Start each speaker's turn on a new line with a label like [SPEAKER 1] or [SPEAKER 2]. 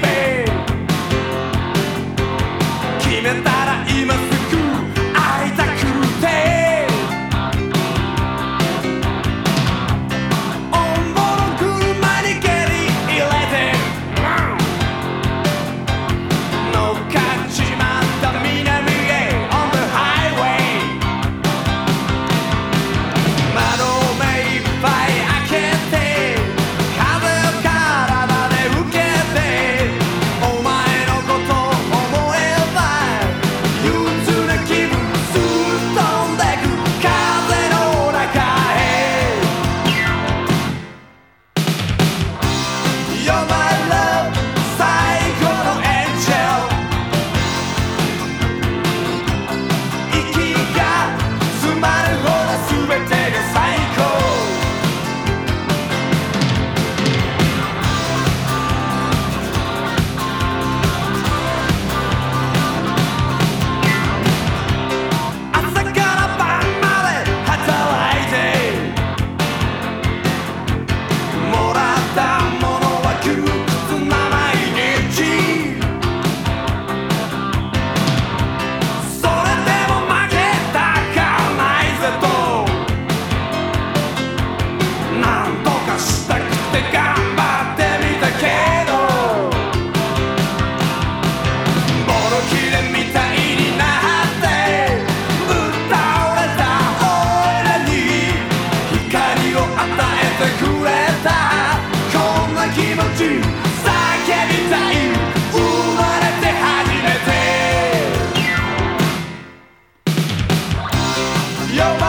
[SPEAKER 1] baby. 決めた You're